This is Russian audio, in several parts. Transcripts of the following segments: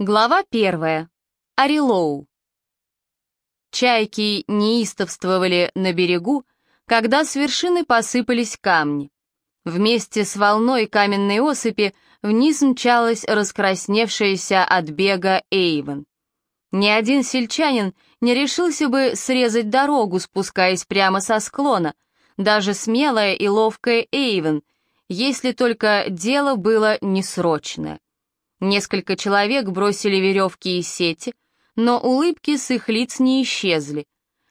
Глава первая. Арилоу. Чайки неистовствовали на берегу, когда с вершины посыпались камни. Вместе с волной каменной осыпи вниз мчалась раскрасневшаяся от бега Эйвен. Ни один сельчанин не решился бы срезать дорогу, спускаясь прямо со склона, даже смелая и ловкая Эйвен, если только дело было несрочное. Несколько человек бросили веревки и сети, но улыбки с их лиц не исчезли.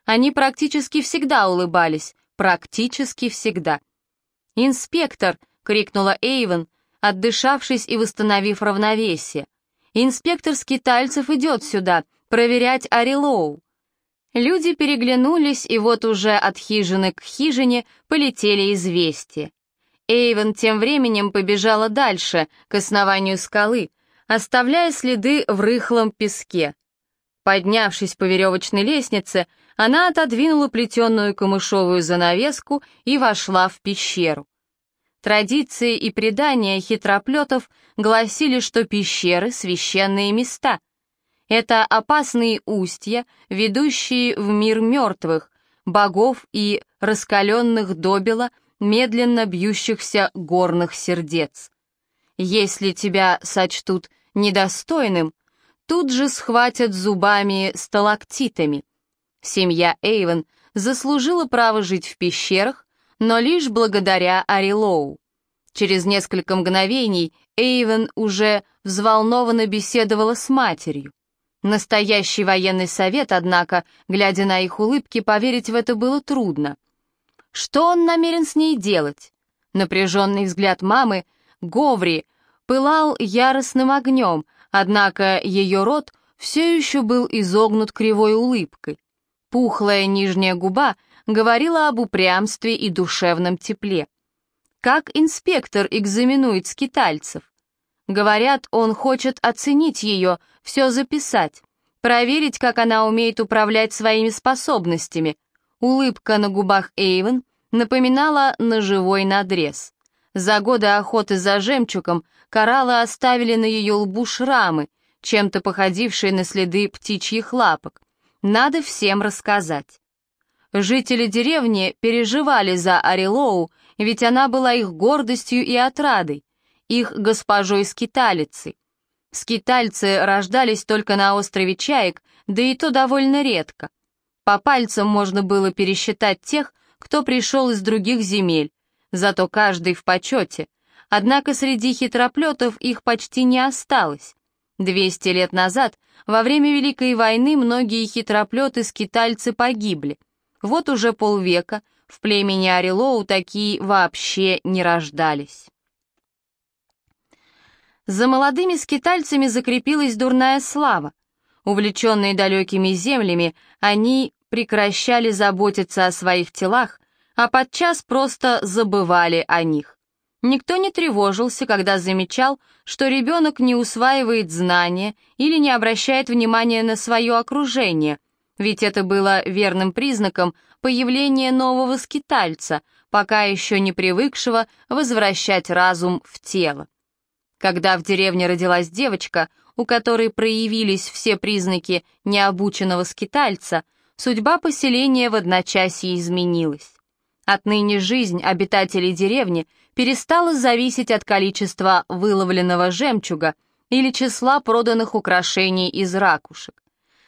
Они практически всегда улыбались, практически всегда. «Инспектор!» — крикнула Эйвен, отдышавшись и восстановив равновесие. «Инспектор Скитальцев идет сюда, проверять Арилоу». Люди переглянулись, и вот уже от хижины к хижине полетели известия. Эйвен тем временем побежала дальше, к основанию скалы, оставляя следы в рыхлом песке. Поднявшись по веревочной лестнице, она отодвинула плетеную камышовую занавеску и вошла в пещеру. Традиции и предания хитроплетов гласили, что пещеры — священные места. Это опасные устья, ведущие в мир мертвых, богов и раскаленных добела, медленно бьющихся горных сердец. Если тебя сочтут недостойным, тут же схватят зубами сталактитами. Семья Эйвен заслужила право жить в пещерах, но лишь благодаря Арилоу. Через несколько мгновений Эйвен уже взволнованно беседовала с матерью. Настоящий военный совет, однако, глядя на их улыбки, поверить в это было трудно. Что он намерен с ней делать? Напряженный взгляд мамы, Говри, пылал яростным огнем, однако ее рот все еще был изогнут кривой улыбкой. Пухлая нижняя губа говорила об упрямстве и душевном тепле. Как инспектор экзаменует скитальцев? Говорят, он хочет оценить ее, все записать, проверить, как она умеет управлять своими способностями. Улыбка на губах Эйвен напоминала ножевой надрез. За годы охоты за жемчугом кораллы оставили на ее лбу шрамы, чем-то походившие на следы птичьих лапок. Надо всем рассказать. Жители деревни переживали за Арилоу, ведь она была их гордостью и отрадой, их госпожой-скиталицей. Скитальцы рождались только на острове Чаек, да и то довольно редко. По пальцам можно было пересчитать тех, кто пришел из других земель, зато каждый в почете. Однако среди хитроплетов их почти не осталось. Двести лет назад, во время Великой войны, многие хитроплеты-скитальцы погибли. Вот уже полвека в племени Арилоу такие вообще не рождались. За молодыми скитальцами закрепилась дурная слава. Увлеченные далекими землями, они прекращали заботиться о своих телах, а подчас просто забывали о них. Никто не тревожился, когда замечал, что ребенок не усваивает знания или не обращает внимания на свое окружение, ведь это было верным признаком появления нового скитальца, пока еще не привыкшего возвращать разум в тело. Когда в деревне родилась девочка, у которой проявились все признаки необученного скитальца, судьба поселения в одночасье изменилась. Отныне жизнь обитателей деревни перестала зависеть от количества выловленного жемчуга или числа проданных украшений из ракушек.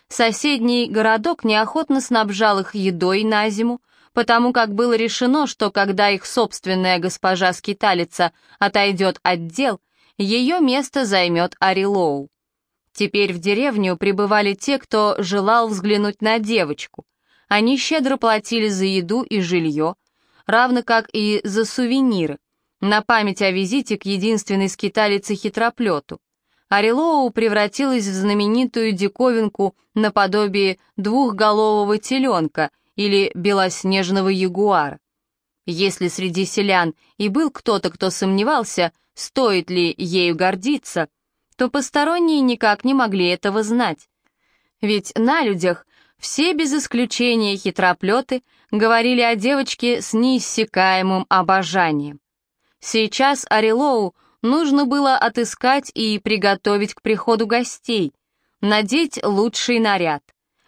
Соседний городок неохотно снабжал их едой на зиму, потому как было решено, что когда их собственная госпожа-скиталица отойдет от дел, ее место займет Арилоу. Теперь в деревню прибывали те, кто желал взглянуть на девочку. Они щедро платили за еду и жилье, равно как и за сувениры, на память о визите к единственной скиталице-хитроплету. Орелоу превратилась в знаменитую диковинку наподобие двухголового теленка или белоснежного ягуара. Если среди селян и был кто-то, кто сомневался, стоит ли ею гордиться, то посторонние никак не могли этого знать. Ведь на людях все без исключения хитроплеты говорили о девочке с неиссякаемым обожанием. Сейчас Арилоу нужно было отыскать и приготовить к приходу гостей, надеть лучший наряд,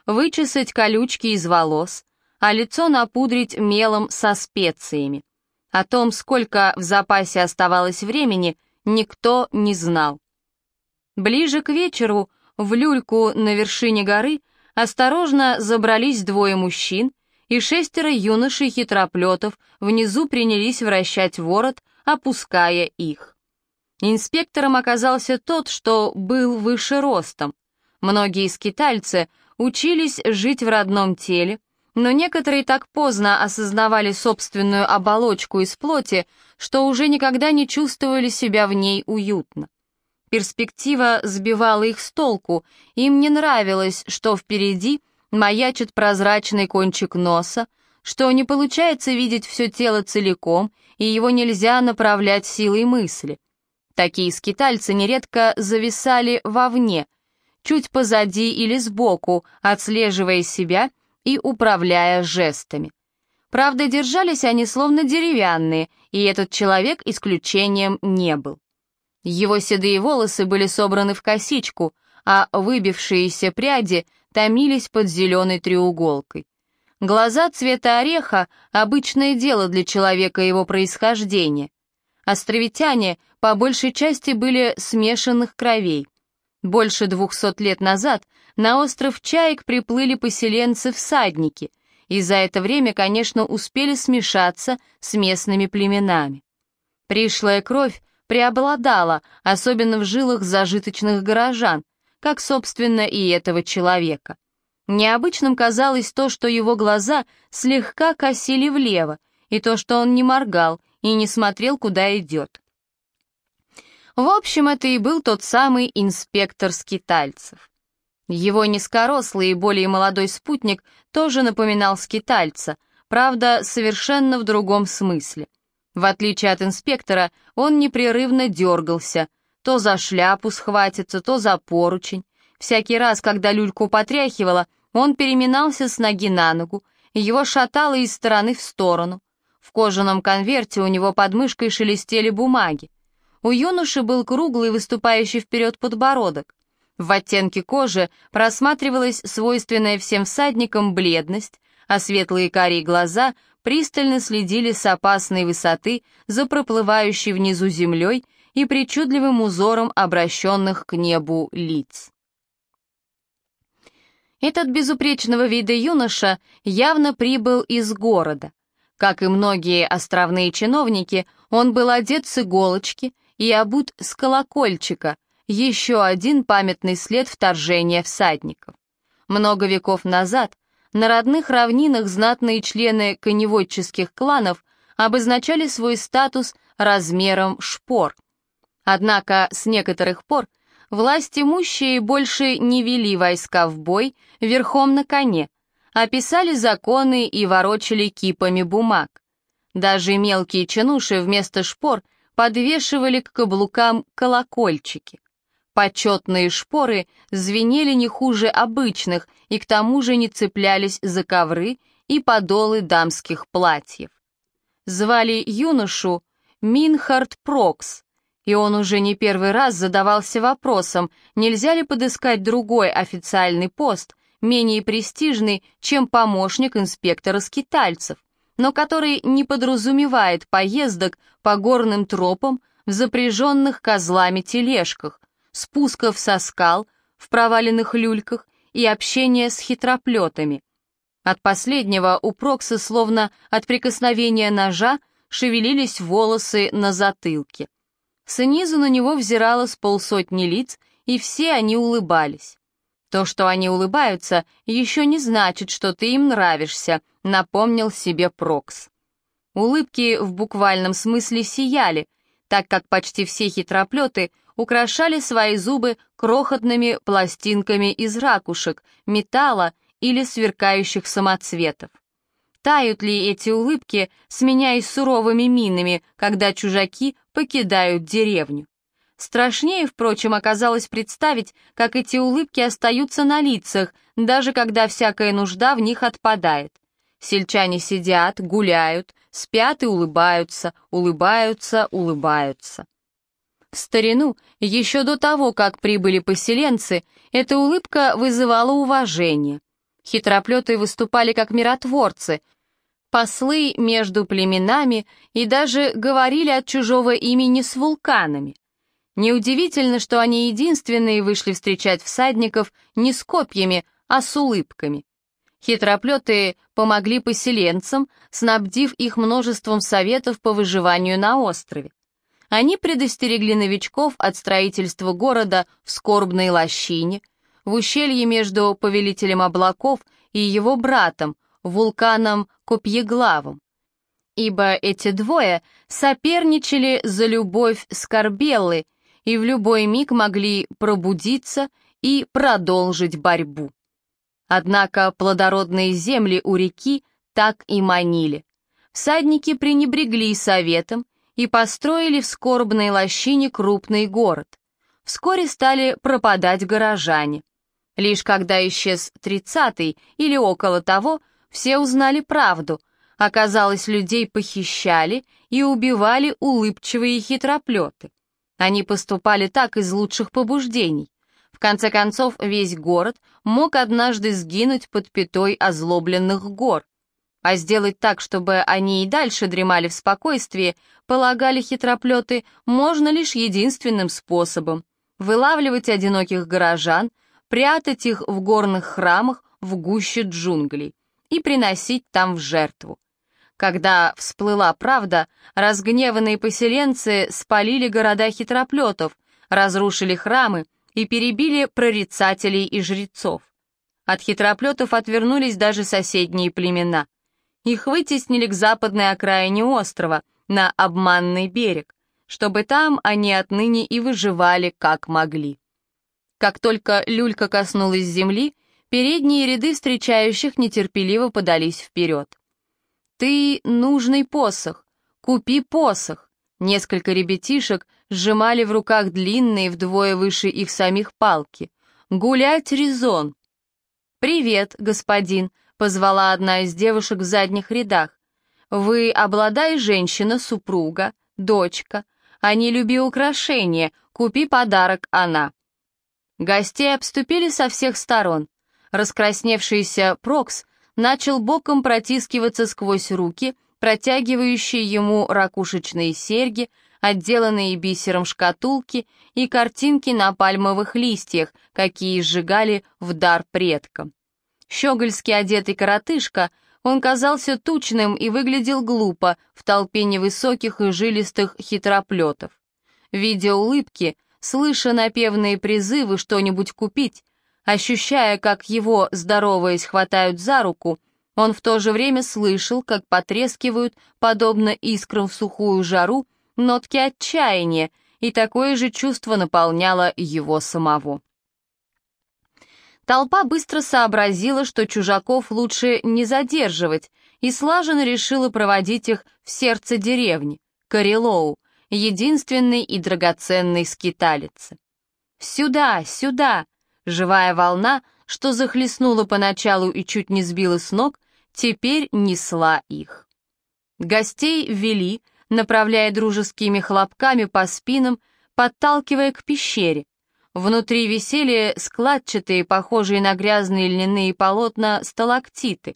вычесать колючки из волос, а лицо напудрить мелом со специями. О том, сколько в запасе оставалось времени, никто не знал. Ближе к вечеру в люльку на вершине горы осторожно забрались двое мужчин, и шестеро юношей-хитроплетов внизу принялись вращать ворот, опуская их. Инспектором оказался тот, что был выше ростом. Многие скитальцы учились жить в родном теле, но некоторые так поздно осознавали собственную оболочку из плоти, что уже никогда не чувствовали себя в ней уютно. Перспектива сбивала их с толку, им не нравилось, что впереди маячит прозрачный кончик носа, что не получается видеть все тело целиком, и его нельзя направлять силой мысли. Такие скитальцы нередко зависали вовне, чуть позади или сбоку, отслеживая себя и управляя жестами. Правда, держались они словно деревянные, и этот человек исключением не был. Его седые волосы были собраны в косичку, а выбившиеся пряди томились под зеленой треуголкой. Глаза цвета ореха — обычное дело для человека его происхождения. Островитяне по большей части были смешанных кровей. Больше двухсот лет назад на остров Чаек приплыли поселенцы-всадники, и за это время, конечно, успели смешаться с местными племенами. Пришлая кровь преобладала, особенно в жилах зажиточных горожан, как, собственно, и этого человека. Необычным казалось то, что его глаза слегка косили влево, и то, что он не моргал и не смотрел, куда идет. В общем, это и был тот самый инспектор скитальцев. Его низкорослый и более молодой спутник тоже напоминал скитальца, правда, совершенно в другом смысле. В отличие от инспектора, он непрерывно дергался, то за шляпу схватится, то за поручень. Всякий раз, когда люльку потряхивало, он переминался с ноги на ногу, его шатало из стороны в сторону. В кожаном конверте у него под мышкой шелестели бумаги. У юноши был круглый, выступающий вперед подбородок. В оттенке кожи просматривалась свойственная всем всадникам бледность, а светлые карие глаза пристально следили с опасной высоты за проплывающей внизу землей и причудливым узором обращенных к небу лиц. Этот безупречного вида юноша явно прибыл из города. Как и многие островные чиновники, он был одет с иголочки и обут с колокольчика, еще один памятный след вторжения всадников. Много веков назад на родных равнинах знатные члены коневодческих кланов обозначали свой статус размером шпор. Однако с некоторых пор власть имущие больше не вели войска в бой верхом на коне, а писали законы и ворочали кипами бумаг. Даже мелкие чинуши вместо шпор подвешивали к каблукам колокольчики. Почетные шпоры звенели не хуже обычных и к тому же не цеплялись за ковры и подолы дамских платьев. Звали юношу Минхард Прокс, и он уже не первый раз задавался вопросом, нельзя ли подыскать другой официальный пост, менее престижный, чем помощник инспектора скитальцев но который не подразумевает поездок по горным тропам в запряженных козлами тележках, спусков со скал в проваленных люльках и общения с хитроплетами. От последнего у Прокса, словно от прикосновения ножа, шевелились волосы на затылке. Снизу на него взирало с полсотни лиц, и все они улыбались. То, что они улыбаются, еще не значит, что ты им нравишься, напомнил себе Прокс. Улыбки в буквальном смысле сияли, так как почти все хитроплеты украшали свои зубы крохотными пластинками из ракушек, металла или сверкающих самоцветов. Тают ли эти улыбки, сменяясь суровыми минами, когда чужаки покидают деревню? Страшнее, впрочем, оказалось представить, как эти улыбки остаются на лицах, даже когда всякая нужда в них отпадает. Сельчане сидят, гуляют, спят и улыбаются, улыбаются, улыбаются. В старину, еще до того, как прибыли поселенцы, эта улыбка вызывала уважение. Хитроплеты выступали как миротворцы, послы между племенами и даже говорили от чужого имени с вулканами. Неудивительно, что они единственные вышли встречать всадников не с копьями, а с улыбками. Хитроплеты помогли поселенцам, снабдив их множеством советов по выживанию на острове. Они предостерегли новичков от строительства города в скорбной лощине, в ущелье между повелителем облаков и его братом, вулканом Копьеглавом. Ибо эти двое соперничали за любовь Скорбеллы и в любой миг могли пробудиться и продолжить борьбу. Однако плодородные земли у реки так и манили. Всадники пренебрегли советом и построили в скорбной лощине крупный город. Вскоре стали пропадать горожане. Лишь когда исчез тридцатый или около того, все узнали правду. Оказалось, людей похищали и убивали улыбчивые хитроплеты. Они поступали так из лучших побуждений конце концов, весь город мог однажды сгинуть под пятой озлобленных гор. А сделать так, чтобы они и дальше дремали в спокойствии, полагали хитроплеты, можно лишь единственным способом — вылавливать одиноких горожан, прятать их в горных храмах в гуще джунглей и приносить там в жертву. Когда всплыла правда, разгневанные поселенцы спалили города хитроплетов, разрушили храмы и перебили прорицателей и жрецов. От хитроплетов отвернулись даже соседние племена. Их вытеснили к западной окраине острова, на обманный берег, чтобы там они отныне и выживали как могли. Как только люлька коснулась земли, передние ряды встречающих нетерпеливо подались вперед. «Ты нужный посох, купи посох!» Несколько ребятишек сжимали в руках длинные вдвое выше их самих палки. «Гулять резон!» «Привет, господин», — позвала одна из девушек в задних рядах. «Вы обладай женщина, супруга, дочка. А не люби украшения, купи подарок она». Гостей обступили со всех сторон. Раскрасневшийся Прокс начал боком протискиваться сквозь руки — протягивающие ему ракушечные серьги, отделанные бисером шкатулки и картинки на пальмовых листьях, какие сжигали в дар предкам. Щегольски одетый коротышка, он казался тучным и выглядел глупо в толпе невысоких и жилистых хитроплетов. Видя улыбки, слыша напевные призывы что-нибудь купить, ощущая, как его, здороваясь, хватают за руку — он в то же время слышал, как потрескивают, подобно искрам в сухую жару, нотки отчаяния, и такое же чувство наполняло его самого. Толпа быстро сообразила, что чужаков лучше не задерживать, и слаженно решила проводить их в сердце деревни, Карелоу, единственной и драгоценной скиталицы. «Сюда, сюда!» Живая волна, что захлестнула поначалу и чуть не сбила с ног, теперь несла их. Гостей вели, направляя дружескими хлопками по спинам, подталкивая к пещере. Внутри висели складчатые, похожие на грязные льняные полотна, сталактиты.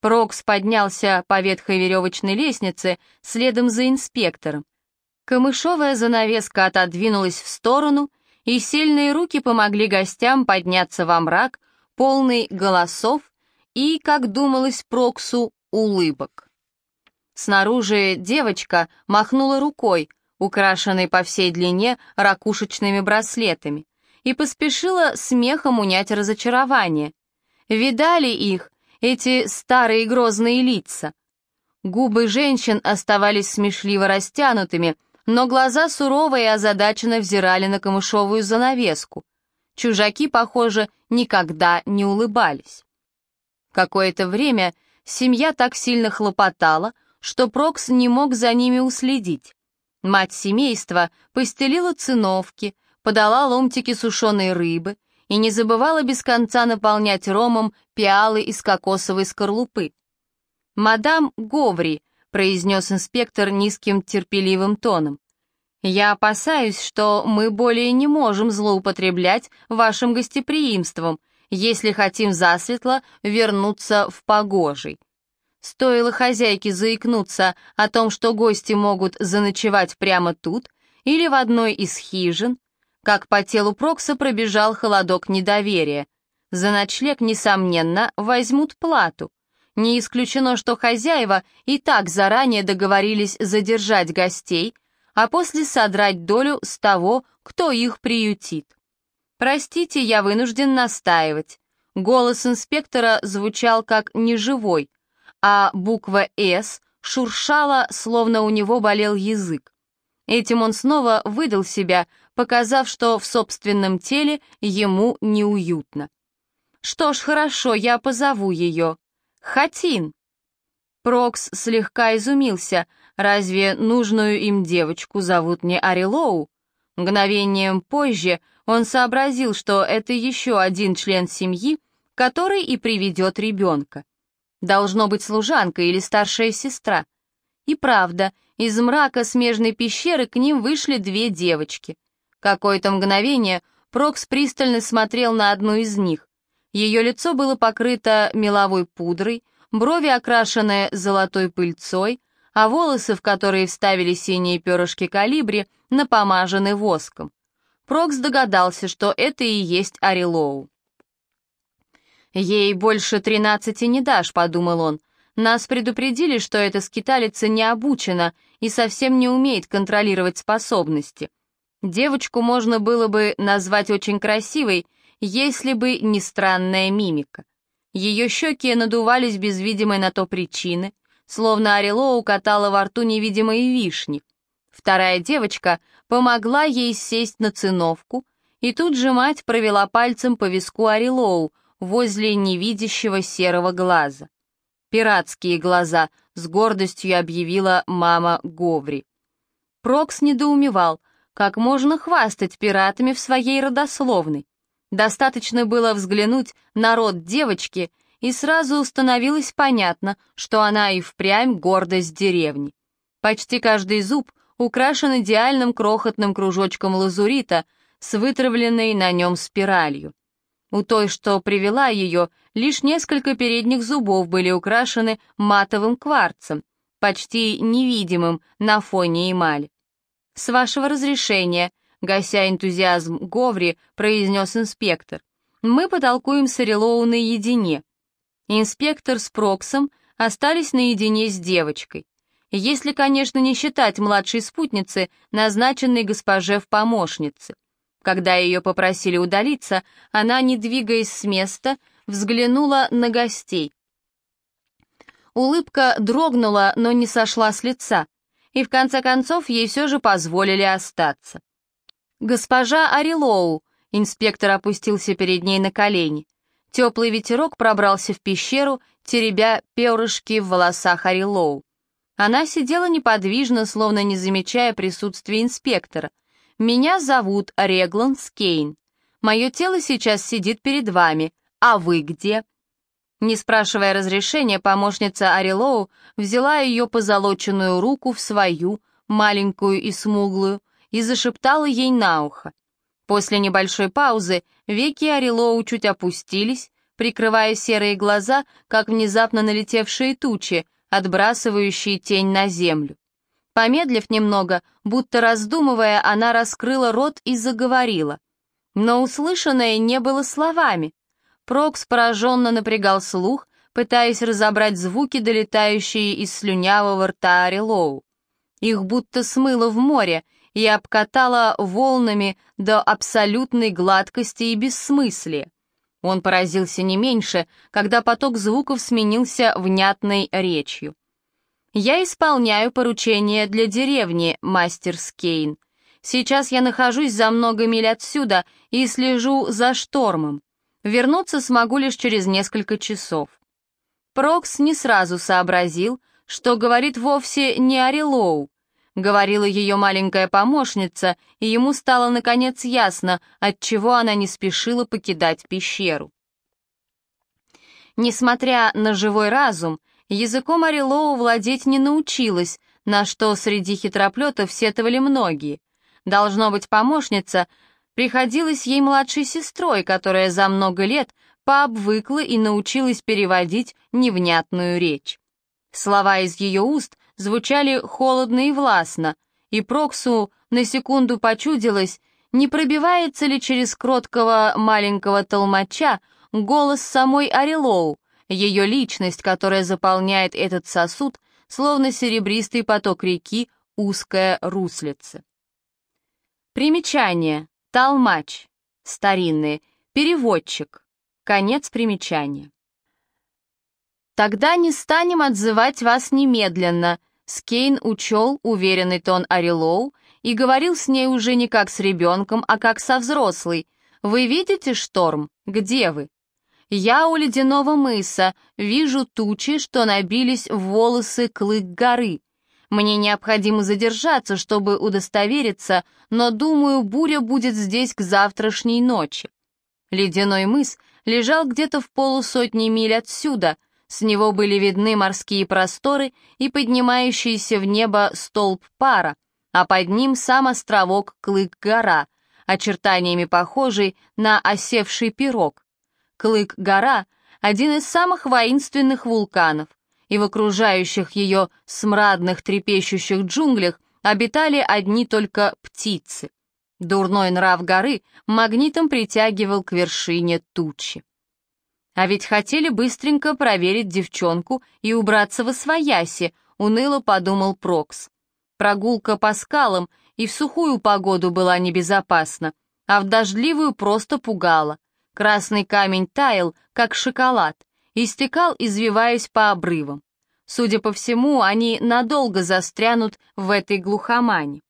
Прокс поднялся по ветхой веревочной лестнице следом за инспектором. Камышовая занавеска отодвинулась в сторону, и сильные руки помогли гостям подняться во мрак, полный голосов и, как думалось Проксу, улыбок. Снаружи девочка махнула рукой, украшенной по всей длине ракушечными браслетами, и поспешила смехом унять разочарование. Видали их, эти старые грозные лица? Губы женщин оставались смешливо растянутыми, но глаза сурово и озадаченно взирали на камышовую занавеску. Чужаки, похоже, никогда не улыбались. Какое-то время семья так сильно хлопотала, что Прокс не мог за ними уследить. Мать семейства постелила циновки, подала ломтики сушеной рыбы и не забывала без конца наполнять ромом пиалы из кокосовой скорлупы. «Мадам Говри», — произнес инспектор низким терпеливым тоном, Я опасаюсь, что мы более не можем злоупотреблять вашим гостеприимством, если хотим засветло вернуться в погожий. Стоило хозяйке заикнуться о том, что гости могут заночевать прямо тут или в одной из хижин, как по телу Прокса пробежал холодок недоверия. За ночлег, несомненно, возьмут плату. Не исключено, что хозяева и так заранее договорились задержать гостей, а после содрать долю с того, кто их приютит. «Простите, я вынужден настаивать». Голос инспектора звучал как неживой, а буква «С» шуршала, словно у него болел язык. Этим он снова выдал себя, показав, что в собственном теле ему неуютно. «Что ж, хорошо, я позову ее. Хатин!» Прокс слегка изумился. Разве нужную им девочку зовут не Арилоу? Мгновением позже он сообразил, что это еще один член семьи, который и приведет ребенка. Должно быть служанка или старшая сестра. И правда, из мрака смежной пещеры к ним вышли две девочки. Какое-то мгновение Прокс пристально смотрел на одну из них. Ее лицо было покрыто меловой пудрой, брови окрашены золотой пыльцой, а волосы, в которые вставили синие перышки калибри, напомажены воском. Прокс догадался, что это и есть Арилоу. «Ей больше тринадцати не дашь», — подумал он. «Нас предупредили, что эта скиталица не обучена и совсем не умеет контролировать способности. Девочку можно было бы назвать очень красивой, если бы не странная мимика. Ее щеки надувались без видимой на то причины, словно Орелоу катала во рту невидимые вишни. Вторая девочка помогла ей сесть на циновку, и тут же мать провела пальцем по виску Орелоу, возле невидящего серого глаза. «Пиратские глаза», — с гордостью объявила мама Говри. Прокс недоумевал, как можно хвастать пиратами в своей родословной. Достаточно было взглянуть на род девочки, и сразу становилось понятно, что она и впрямь гордость деревни. Почти каждый зуб украшен идеальным крохотным кружочком лазурита с вытравленной на нем спиралью. У той, что привела ее, лишь несколько передних зубов были украшены матовым кварцем, почти невидимым на фоне эмали. «С вашего разрешения», — гася энтузиазм Говри, произнес инспектор, «мы потолкуем с Орелоу наедине». Инспектор с Проксом остались наедине с девочкой. Если, конечно, не считать младшей спутницы, назначенной госпоже в помощнице. Когда ее попросили удалиться, она, не двигаясь с места, взглянула на гостей. Улыбка дрогнула, но не сошла с лица, и в конце концов ей все же позволили остаться. «Госпожа Арилоу», — инспектор опустился перед ней на колени. Теплый ветерок пробрался в пещеру, теребя перышки в волосах Арилоу. Она сидела неподвижно, словно не замечая присутствия инспектора — «Меня зовут Реглан Скейн. Мое тело сейчас сидит перед вами. А вы где?» Не спрашивая разрешения, помощница Арилоу взяла ее позолоченную руку в свою, маленькую и смуглую, и зашептала ей на ухо. После небольшой паузы веки Арилоу чуть опустились, прикрывая серые глаза, как внезапно налетевшие тучи, отбрасывающие тень на землю. Помедлив немного, будто раздумывая, она раскрыла рот и заговорила. Но услышанное не было словами. Прокс пораженно напрягал слух, пытаясь разобрать звуки, долетающие из слюнявого рта Арилоу. Их будто смыло в море и обкатало волнами до абсолютной гладкости и бессмыслия. Он поразился не меньше, когда поток звуков сменился внятной речью. «Я исполняю поручение для деревни, мастер Скейн. Сейчас я нахожусь за много миль отсюда и слежу за штормом. Вернуться смогу лишь через несколько часов». Прокс не сразу сообразил, что говорит вовсе не Арилоу. Говорила ее маленькая помощница, и ему стало наконец ясно, отчего она не спешила покидать пещеру. Несмотря на живой разум, Языком Арилоу владеть не научилась, на что среди хитроплетов сетовали многие. Должно быть, помощница приходилась ей младшей сестрой, которая за много лет пообвыкла и научилась переводить невнятную речь. Слова из ее уст звучали холодно и властно, и Проксу на секунду почудилось, не пробивается ли через кроткого маленького толмача голос самой Арилоу, ее личность, которая заполняет этот сосуд, словно серебристый поток реки, узкая руслица. Примечание. Толмач. Старинный. Переводчик. Конец примечания. «Тогда не станем отзывать вас немедленно», Скейн учел уверенный тон Арилоу и говорил с ней уже не как с ребенком, а как со взрослой. «Вы видите шторм? Где вы?» Я у ледяного мыса вижу тучи, что набились в волосы клык горы. Мне необходимо задержаться, чтобы удостовериться, но, думаю, буря будет здесь к завтрашней ночи. Ледяной мыс лежал где-то в полусотни миль отсюда, с него были видны морские просторы и поднимающийся в небо столб пара, а под ним сам островок Клык-гора, очертаниями похожий на осевший пирог. Клык-гора — один из самых воинственных вулканов, и в окружающих ее смрадных трепещущих джунглях обитали одни только птицы. Дурной нрав горы магнитом притягивал к вершине тучи. А ведь хотели быстренько проверить девчонку и убраться во свояси, уныло подумал Прокс. Прогулка по скалам и в сухую погоду была небезопасна, а в дождливую просто пугала. Красный камень таял, как шоколад, и стекал, извиваясь по обрывам. Судя по всему, они надолго застрянут в этой глухомане.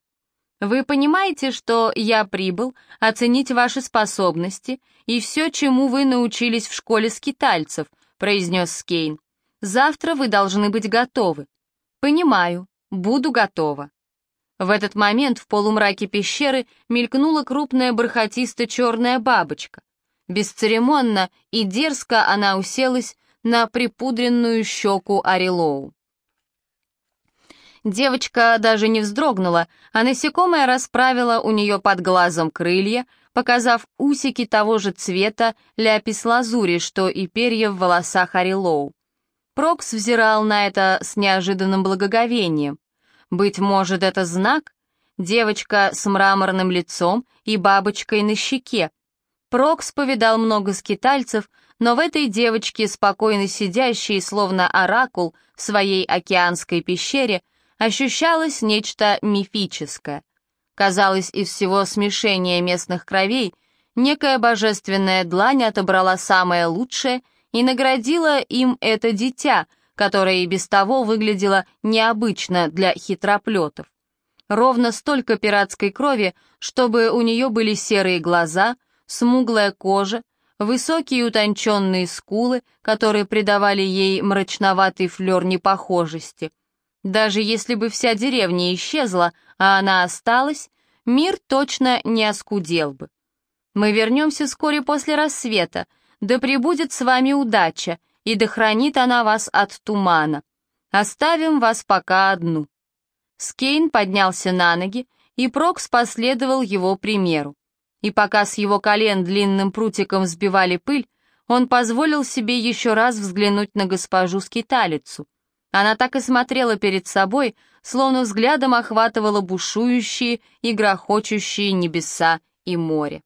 Вы понимаете, что я прибыл оценить ваши способности и все, чему вы научились в школе скитальцев, произнес Скейн. Завтра вы должны быть готовы. Понимаю, буду готова. В этот момент в полумраке пещеры мелькнула крупная бархатисто-черная бабочка. Бесцеремонно и дерзко она уселась на припудренную щеку Арилоу. Девочка даже не вздрогнула, а насекомое расправила у нее под глазом крылья, показав усики того же цвета ляпис-лазури, что и перья в волосах Арилоу. Прокс взирал на это с неожиданным благоговением. Быть может, это знак? Девочка с мраморным лицом и бабочкой на щеке, Прокс повидал много скитальцев, но в этой девочке, спокойно сидящей, словно оракул, в своей океанской пещере, ощущалось нечто мифическое. Казалось, из всего смешения местных кровей некая божественная длань отобрала самое лучшее и наградила им это дитя, которое и без того выглядело необычно для хитроплетов. Ровно столько пиратской крови, чтобы у нее были серые глаза — смуглая кожа, высокие утонченные скулы, которые придавали ей мрачноватый флер непохожести. Даже если бы вся деревня исчезла, а она осталась, мир точно не оскудел бы. Мы вернемся вскоре после рассвета, да пребудет с вами удача, и да хранит она вас от тумана. Оставим вас пока одну». Скейн поднялся на ноги, и Прокс последовал его примеру и пока с его колен длинным прутиком сбивали пыль, он позволил себе еще раз взглянуть на госпожу скиталицу. Она так и смотрела перед собой, словно взглядом охватывала бушующие и грохочущие небеса и море.